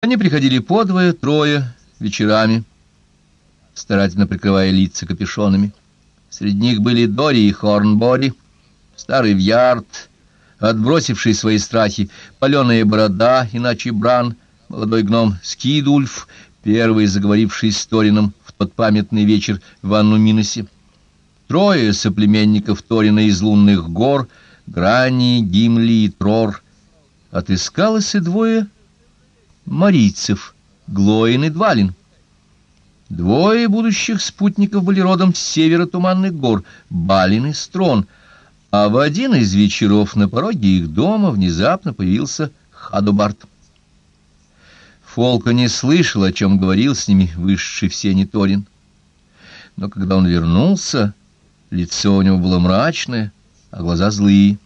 Они приходили подвое, трое, вечерами, старательно прикрывая лица капюшонами. Среди них были Дори и Хорнбори, старый Вьярд, отбросивший свои страхи, паленая борода, иначе Бран, молодой гном Скидульф, первый заговоривший с Торином в тот памятный вечер в Анну Миносе. Трое соплеменников Торина из лунных гор, Грани, Гимли и Трор. Отыскалось и двое марийцев, Глоин и Двалин. Двое будущих спутников были родом с севера Туманных гор, Балин и Строн, а в один из вечеров на пороге их дома внезапно появился Хадубарт. Фолка не слышал, о чем говорил с ними высший в сене Торин. Но когда он вернулся, лицо у него было мрачное, а глаза злые.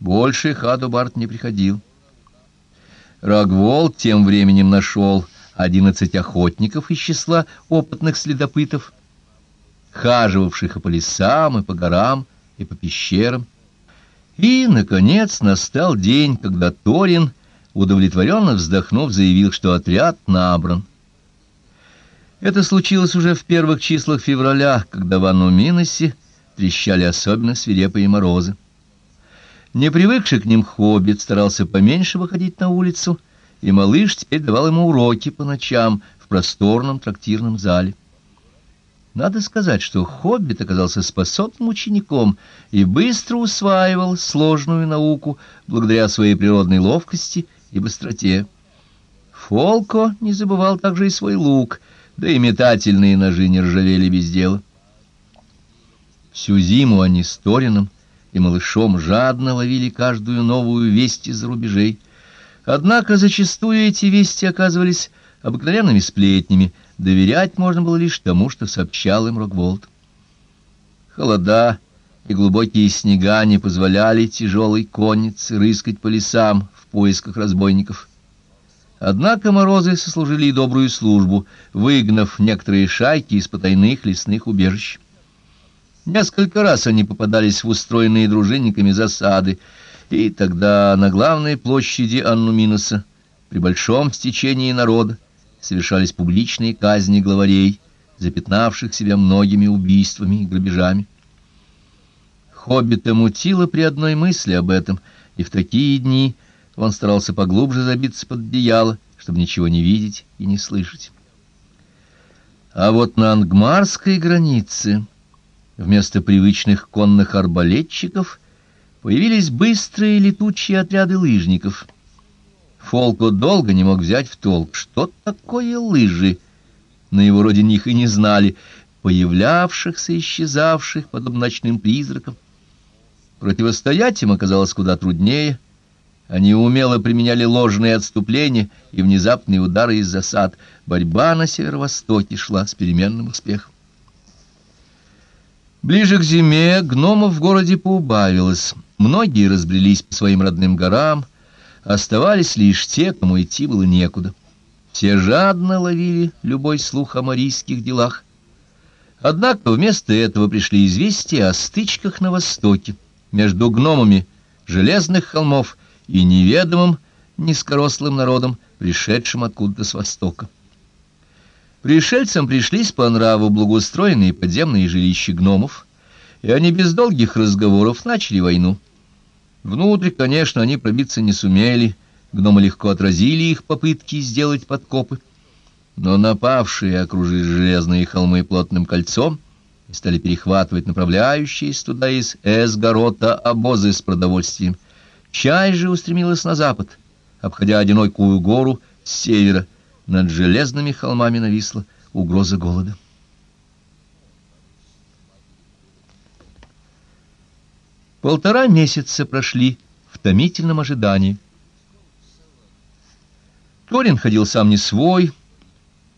Больше Хадубарт не приходил. Рогволд тем временем нашел одиннадцать охотников из числа опытных следопытов, хаживавших и по лесам, и по горам, и по пещерам. И, наконец, настал день, когда Торин, удовлетворенно вздохнув, заявил, что отряд набран. Это случилось уже в первых числах февраля, когда в Анну-Миносе трещали особенно свирепые морозы. Не привыкший к ним хоббит старался поменьше выходить на улицу, и малыш теперь давал ему уроки по ночам в просторном трактирном зале. Надо сказать, что хоббит оказался способным учеником и быстро усваивал сложную науку благодаря своей природной ловкости и быстроте. Фолко не забывал также и свой лук, да и метательные ножи не ржавели без дела. Всю зиму они с Торином и малышом жадно ловили каждую новую весть из-за рубежей. Однако зачастую эти вести оказывались обыкновенными сплетнями, доверять можно было лишь тому, что сообщал им Рогволд. Холода и глубокие снега не позволяли тяжелой коннице рыскать по лесам в поисках разбойников. Однако морозы сослужили и добрую службу, выгнав некоторые шайки из потайных лесных убежищ. Несколько раз они попадались в устроенные дружинниками засады, и тогда на главной площади Аннуминоса, при большом стечении народа, совершались публичные казни главарей, запятнавших себя многими убийствами и грабежами. Хоббита мутило при одной мысли об этом, и в такие дни он старался поглубже забиться под одеяло, чтобы ничего не видеть и не слышать. А вот на ангмарской границе Вместо привычных конных арбалетчиков появились быстрые летучие отряды лыжников. Фолко долго не мог взять в толк, что такое лыжи. На его родине их и не знали, появлявшихся исчезавших, подобно ночным призракам. Противостоять им оказалось куда труднее. Они умело применяли ложные отступления и внезапные удары из засад. Борьба на северо-востоке шла с переменным успехом. Ближе к зиме гномов в городе поубавилось. Многие разбрелись по своим родным горам, оставались лишь те, кому идти было некуда. Все жадно ловили любой слух о марийских делах. Однако вместо этого пришли известия о стычках на востоке между гномами железных холмов и неведомым низкорослым народом, пришедшим откуда-то с востока. Пришельцам пришлись по нраву благоустроенные подземные жилища гномов, и они без долгих разговоров начали войну. Внутрь, конечно, они пробиться не сумели, гномы легко отразили их попытки сделать подкопы, но напавшие окружили железные холмы плотным кольцом и стали перехватывать направляющиеся туда из Эсгорота обозы с продовольствием. Чай же устремилась на запад, обходя одинокую гору с севера, над железными холмами нависла угроза голода. Полтора месяца прошли в томительном ожидании. Торин ходил сам не свой,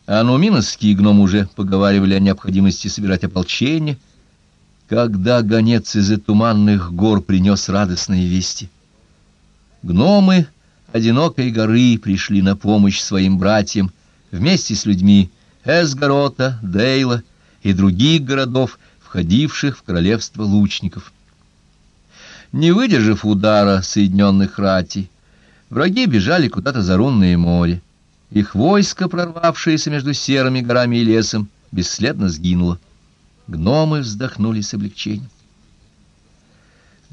а нуминовские гномы уже поговаривали о необходимости собирать ополчение, когда гонец из туманных гор принес радостные вести. Гномы одинокой горы пришли на помощь своим братьям вместе с людьми Эсгорота, Дейла и других городов, входивших в королевство лучников. Не выдержав удара соединенных ратей, враги бежали куда-то за рунное море, Их войско, прорвавшееся между серыми горами и лесом, бесследно сгинуло. Гномы вздохнули с облегчением.